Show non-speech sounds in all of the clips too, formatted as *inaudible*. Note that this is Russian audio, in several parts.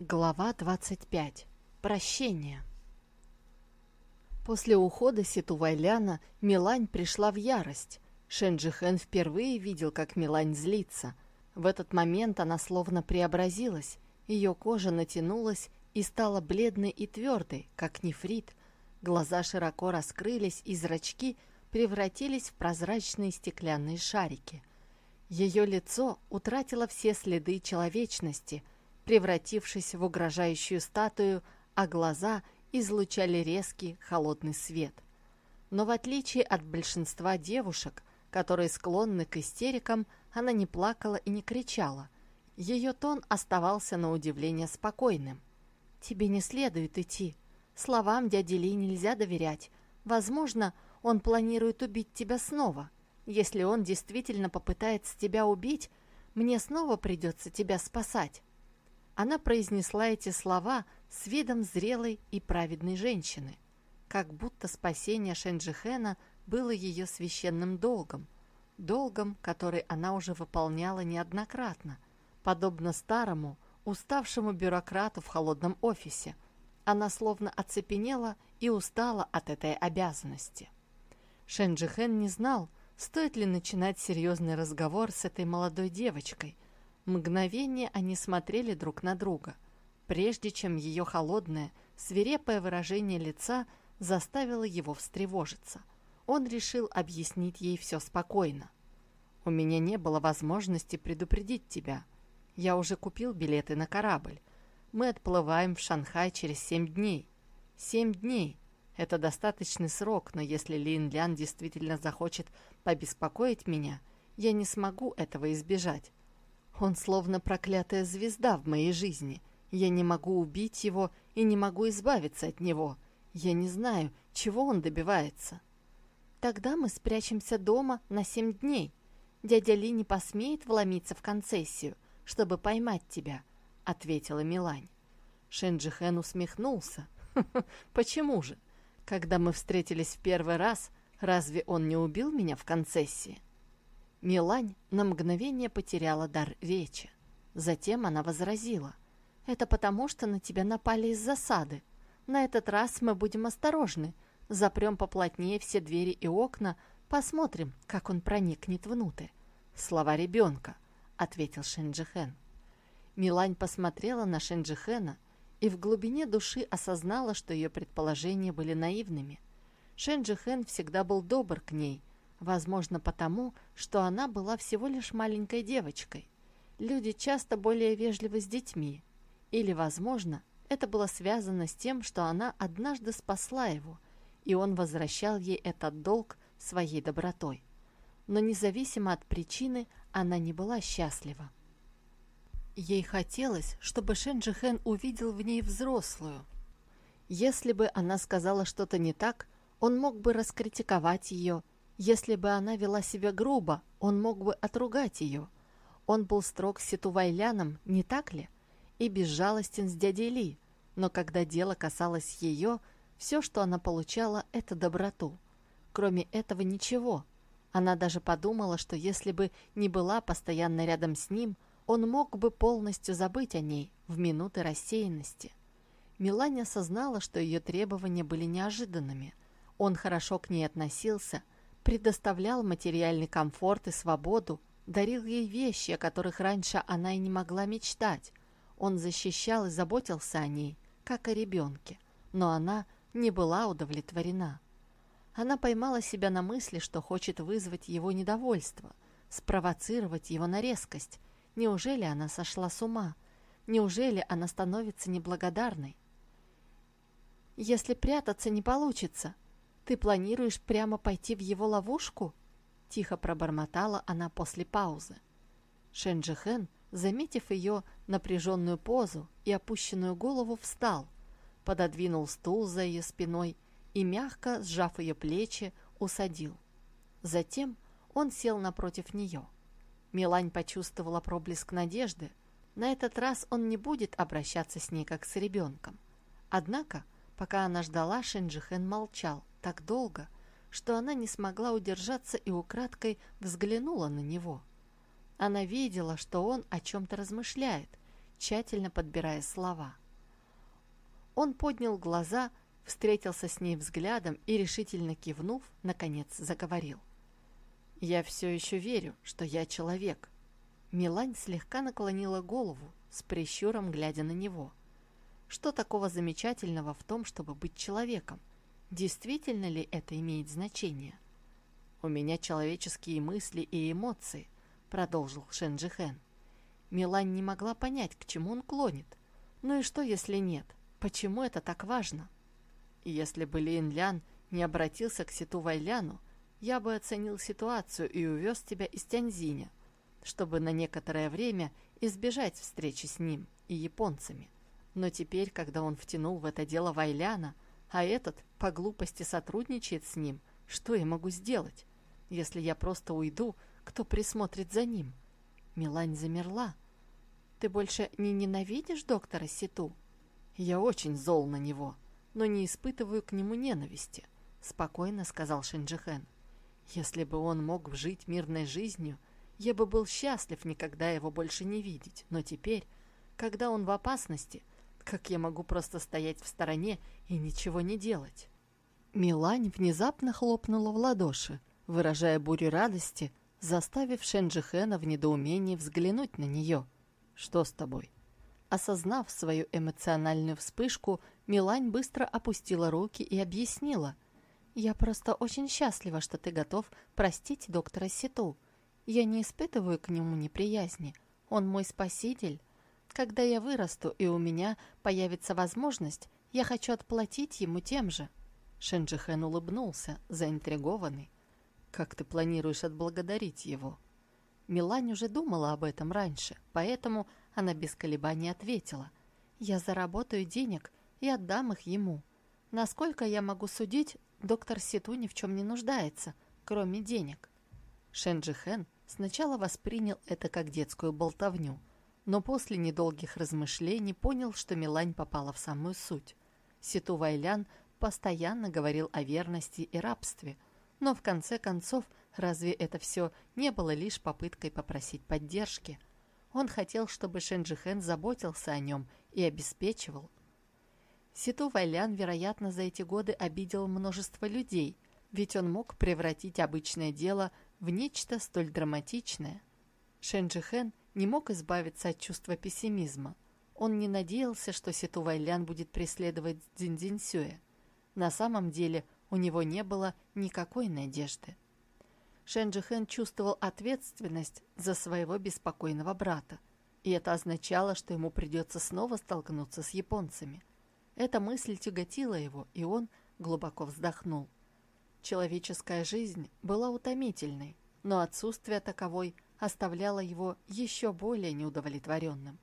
Глава 25. Прощение. После ухода Ситу Вайляна Милань пришла в ярость. Шенджихен впервые видел, как Милань злится. В этот момент она словно преобразилась. Ее кожа натянулась и стала бледной и твердой, как нефрит. Глаза широко раскрылись, и зрачки превратились в прозрачные стеклянные шарики. Ее лицо утратило все следы человечности – превратившись в угрожающую статую, а глаза излучали резкий холодный свет. Но в отличие от большинства девушек, которые склонны к истерикам, она не плакала и не кричала. Ее тон оставался на удивление спокойным. «Тебе не следует идти. Словам дяди Ли нельзя доверять. Возможно, он планирует убить тебя снова. Если он действительно попытается тебя убить, мне снова придется тебя спасать. Она произнесла эти слова с видом зрелой и праведной женщины, как будто спасение Шенджихена было ее священным долгом, долгом, который она уже выполняла неоднократно, подобно старому, уставшему бюрократу в холодном офисе. Она словно оцепенела и устала от этой обязанности. Шенджихен не знал, стоит ли начинать серьезный разговор с этой молодой девочкой – Мгновение они смотрели друг на друга, прежде чем ее холодное, свирепое выражение лица заставило его встревожиться. Он решил объяснить ей все спокойно. «У меня не было возможности предупредить тебя. Я уже купил билеты на корабль. Мы отплываем в Шанхай через семь дней. Семь дней — это достаточный срок, но если Лин Лян действительно захочет побеспокоить меня, я не смогу этого избежать. Он словно проклятая звезда в моей жизни. Я не могу убить его и не могу избавиться от него. Я не знаю, чего он добивается. Тогда мы спрячемся дома на семь дней. Дядя Ли не посмеет вломиться в концессию, чтобы поймать тебя, — ответила Милань. Шенджихен усмехнулся. *laughs* Почему же? Когда мы встретились в первый раз, разве он не убил меня в концессии? Милань на мгновение потеряла дар речи. Затем она возразила. «Это потому, что на тебя напали из засады. На этот раз мы будем осторожны. Запрем поплотнее все двери и окна, посмотрим, как он проникнет внутрь». «Слова ребенка», — ответил Шенджихен. Милань посмотрела на Шенджихена и в глубине души осознала, что ее предположения были наивными. Шенджихен всегда был добр к ней — Возможно, потому, что она была всего лишь маленькой девочкой. Люди часто более вежливы с детьми. Или, возможно, это было связано с тем, что она однажды спасла его, и он возвращал ей этот долг своей добротой. Но независимо от причины, она не была счастлива. Ей хотелось, чтобы Шенджихен увидел в ней взрослую. Если бы она сказала что-то не так, он мог бы раскритиковать ее если бы она вела себя грубо, он мог бы отругать ее. Он был строг с Ситувайляном, не так ли? И безжалостен с дядей Ли. Но когда дело касалось ее, все, что она получала, это доброту. Кроме этого ничего. Она даже подумала, что если бы не была постоянно рядом с ним, он мог бы полностью забыть о ней в минуты рассеянности. Миланя осознала, что ее требования были неожиданными. Он хорошо к ней относился – предоставлял материальный комфорт и свободу, дарил ей вещи, о которых раньше она и не могла мечтать. Он защищал и заботился о ней, как о ребенке, но она не была удовлетворена. Она поймала себя на мысли, что хочет вызвать его недовольство, спровоцировать его на резкость. Неужели она сошла с ума? Неужели она становится неблагодарной? «Если прятаться не получится», «Ты планируешь прямо пойти в его ловушку?» Тихо пробормотала она после паузы. Шенджихен, заметив ее напряженную позу и опущенную голову, встал, пододвинул стул за ее спиной и, мягко сжав ее плечи, усадил. Затем он сел напротив нее. Милань почувствовала проблеск надежды. На этот раз он не будет обращаться с ней, как с ребенком. Однако, пока она ждала, Шенджихен молчал, так долго, что она не смогла удержаться и украдкой взглянула на него. Она видела, что он о чем-то размышляет, тщательно подбирая слова. Он поднял глаза, встретился с ней взглядом и, решительно кивнув, наконец заговорил. «Я все еще верю, что я человек». Милань слегка наклонила голову, с прищуром глядя на него. Что такого замечательного в том, чтобы быть человеком? Действительно ли это имеет значение? «У меня человеческие мысли и эмоции», — продолжил Шенджихен. Милань не могла понять, к чему он клонит. Ну и что, если нет? Почему это так важно? Если бы Лин Лян не обратился к Ситу Вайляну, я бы оценил ситуацию и увез тебя из Тяньзиня, чтобы на некоторое время избежать встречи с ним и японцами. Но теперь, когда он втянул в это дело Вайляна, а этот по глупости сотрудничает с ним, что я могу сделать? Если я просто уйду, кто присмотрит за ним? Милань замерла. «Ты больше не ненавидишь доктора Ситу?» «Я очень зол на него, но не испытываю к нему ненависти», — спокойно сказал Шинджихен. «Если бы он мог жить мирной жизнью, я бы был счастлив никогда его больше не видеть, но теперь, когда он в опасности, как я могу просто стоять в стороне и ничего не делать?» Милань внезапно хлопнула в ладоши, выражая бурю радости, заставив Шенджихена в недоумении взглянуть на нее. «Что с тобой?» Осознав свою эмоциональную вспышку, Милань быстро опустила руки и объяснила. «Я просто очень счастлива, что ты готов простить доктора Ситу. Я не испытываю к нему неприязни. Он мой спаситель. Когда я вырасту и у меня появится возможность, я хочу отплатить ему тем же». Шенджихен улыбнулся, заинтригованный. «Как ты планируешь отблагодарить его?» Милань уже думала об этом раньше, поэтому она без колебаний ответила. «Я заработаю денег и отдам их ему. Насколько я могу судить, доктор Ситу ни в чем не нуждается, кроме денег». Шенджи Хэн сначала воспринял это как детскую болтовню, но после недолгих размышлений понял, что Милань попала в самую суть. Ситу Вайлян постоянно говорил о верности и рабстве, но в конце концов разве это все не было лишь попыткой попросить поддержки – он хотел, чтобы Шенджихен заботился о нем и обеспечивал. Ситу Вайлян, вероятно, за эти годы обидел множество людей, ведь он мог превратить обычное дело в нечто столь драматичное. Шенджихен не мог избавиться от чувства пессимизма. Он не надеялся, что Ситу Вайлян будет преследовать Цзиньцзиньсюэ. На самом деле у него не было никакой надежды. Шенджихен чувствовал ответственность за своего беспокойного брата, и это означало, что ему придется снова столкнуться с японцами. Эта мысль тяготила его, и он глубоко вздохнул. Человеческая жизнь была утомительной, но отсутствие таковой оставляло его еще более неудовлетворенным.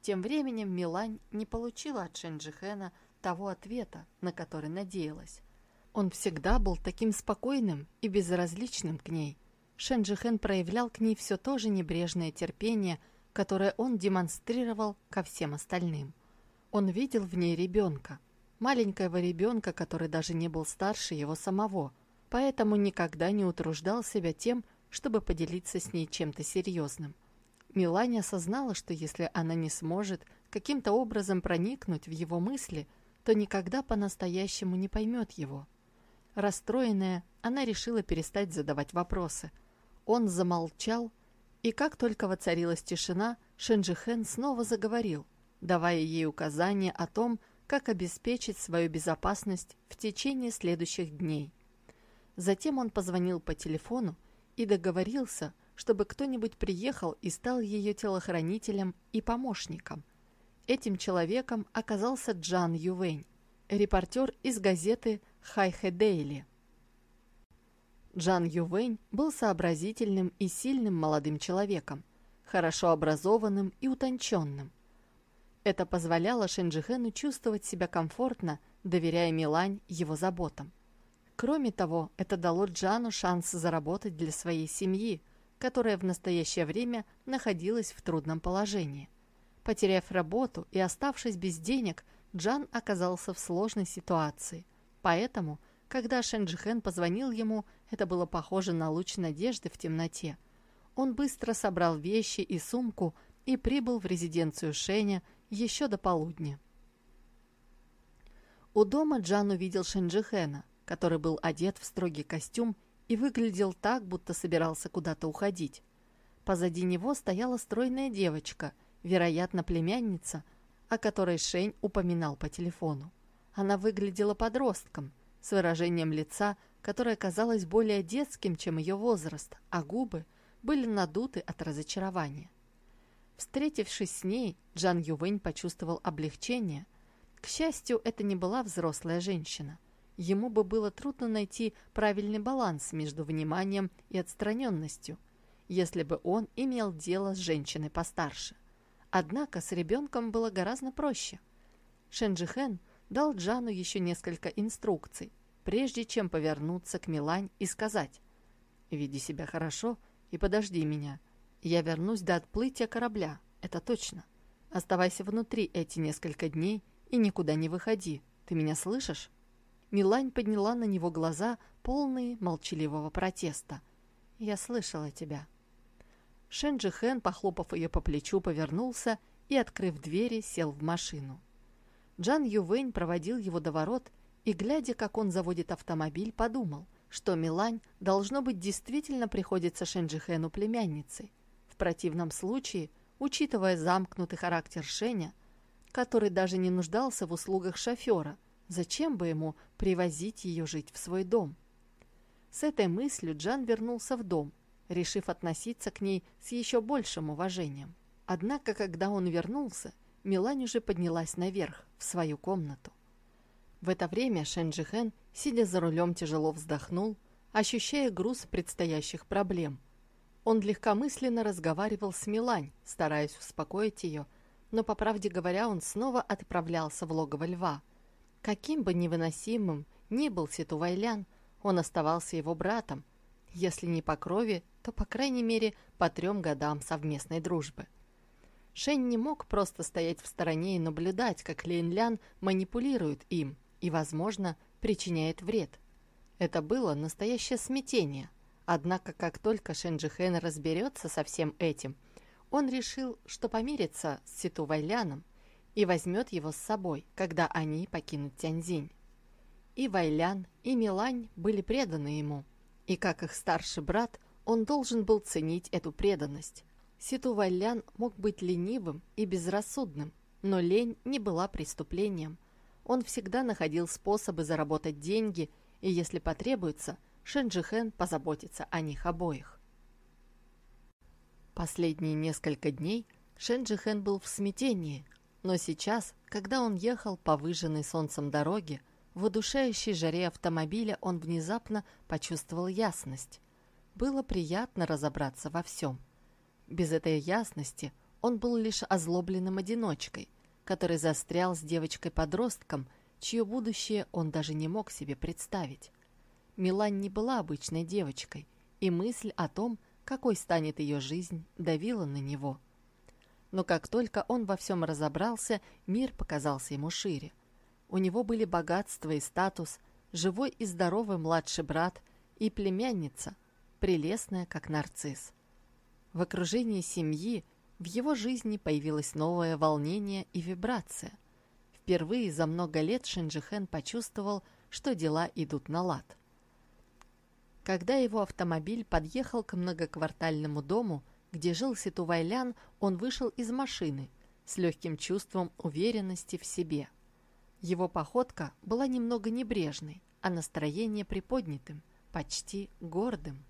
Тем временем Милань не получила от Шенджихена того ответа, на который надеялась. Он всегда был таким спокойным и безразличным к ней. Шенджихен проявлял к ней все то же небрежное терпение, которое он демонстрировал ко всем остальным. Он видел в ней ребенка, маленького ребенка, который даже не был старше его самого, поэтому никогда не утруждал себя тем, чтобы поделиться с ней чем-то серьезным. Милане осознала, что если она не сможет каким-то образом проникнуть в его мысли, то никогда по-настоящему не поймет его. Расстроенная, она решила перестать задавать вопросы. Он замолчал, и как только воцарилась тишина, Шенджихен снова заговорил, давая ей указания о том, как обеспечить свою безопасность в течение следующих дней. Затем он позвонил по телефону и договорился, чтобы кто-нибудь приехал и стал ее телохранителем и помощником. Этим человеком оказался Джан Ювэнь, репортер из газеты Хайхэ Дейли. Джан Ювэнь был сообразительным и сильным молодым человеком, хорошо образованным и утонченным. Это позволяло Шенджихену чувствовать себя комфортно, доверяя Милань его заботам. Кроме того, это дало Джану шанс заработать для своей семьи, которая в настоящее время находилась в трудном положении. Потеряв работу и оставшись без денег, Джан оказался в сложной ситуации – Поэтому, когда Шенджихен позвонил ему, это было похоже на луч надежды в темноте. Он быстро собрал вещи и сумку и прибыл в резиденцию Шеня еще до полудня. У дома Джан увидел Шенджихена, который был одет в строгий костюм и выглядел так, будто собирался куда-то уходить. Позади него стояла стройная девочка, вероятно, племянница, о которой Шень упоминал по телефону. Она выглядела подростком, с выражением лица, которое казалось более детским, чем ее возраст, а губы были надуты от разочарования. Встретившись с ней, Джан Ювэнь почувствовал облегчение – к счастью, это не была взрослая женщина. Ему бы было трудно найти правильный баланс между вниманием и отстраненностью, если бы он имел дело с женщиной постарше. Однако с ребенком было гораздо проще. Шенджихен дал Джану еще несколько инструкций, прежде чем повернуться к Милань и сказать «Веди себя хорошо и подожди меня. Я вернусь до отплытия корабля, это точно. Оставайся внутри эти несколько дней и никуда не выходи. Ты меня слышишь?» Милань подняла на него глаза, полные молчаливого протеста. «Я слышала тебя». Шенджи Хэн, похлопав ее по плечу, повернулся и, открыв двери, сел в машину. Джан Ювэнь проводил его до ворот и, глядя, как он заводит автомобиль, подумал, что Милань, должно быть, действительно приходится Шенджи Хэну племянницей. В противном случае, учитывая замкнутый характер Шеня, который даже не нуждался в услугах шофера. Зачем бы ему привозить ее жить в свой дом? С этой мыслью Джан вернулся в дом, решив относиться к ней с еще большим уважением. Однако, когда он вернулся, Милань уже поднялась наверх, в свою комнату. В это время Шенджихен, сидя за рулем, тяжело вздохнул, ощущая груз предстоящих проблем. Он легкомысленно разговаривал с Милань, стараясь успокоить ее но, по правде говоря, он снова отправлялся в логово льва. Каким бы невыносимым ни был Ситу Вайлян, он оставался его братом, если не по крови, то, по крайней мере, по трем годам совместной дружбы. Шень не мог просто стоять в стороне и наблюдать, как Линлян манипулирует им и, возможно, причиняет вред. Это было настоящее смятение. Однако, как только Шенджихен разберется со всем этим – он решил, что помирится с Ситу Вайляном и возьмет его с собой, когда они покинут Тяньзинь. И Вайлян, и Милань были преданы ему, и как их старший брат, он должен был ценить эту преданность. Ситу Вайлян мог быть ленивым и безрассудным, но лень не была преступлением. Он всегда находил способы заработать деньги, и если потребуется, Шенджихен позаботится о них обоих. Последние несколько дней Шенджихен был в смятении, но сейчас, когда он ехал по выжженной солнцем дороге, в удушающей жаре автомобиля он внезапно почувствовал ясность. Было приятно разобраться во всем. Без этой ясности он был лишь озлобленным одиночкой, который застрял с девочкой-подростком, чье будущее он даже не мог себе представить. Милань не была обычной девочкой, и мысль о том, какой станет ее жизнь, давила на него. Но как только он во всем разобрался, мир показался ему шире. У него были богатство и статус, живой и здоровый младший брат и племянница, прелестная, как нарцисс. В окружении семьи в его жизни появилось новое волнение и вибрация. Впервые за много лет Шинджихен почувствовал, что дела идут на лад. Когда его автомобиль подъехал к многоквартальному дому, где жил Ситувайлян, он вышел из машины с легким чувством уверенности в себе. Его походка была немного небрежной, а настроение приподнятым, почти гордым.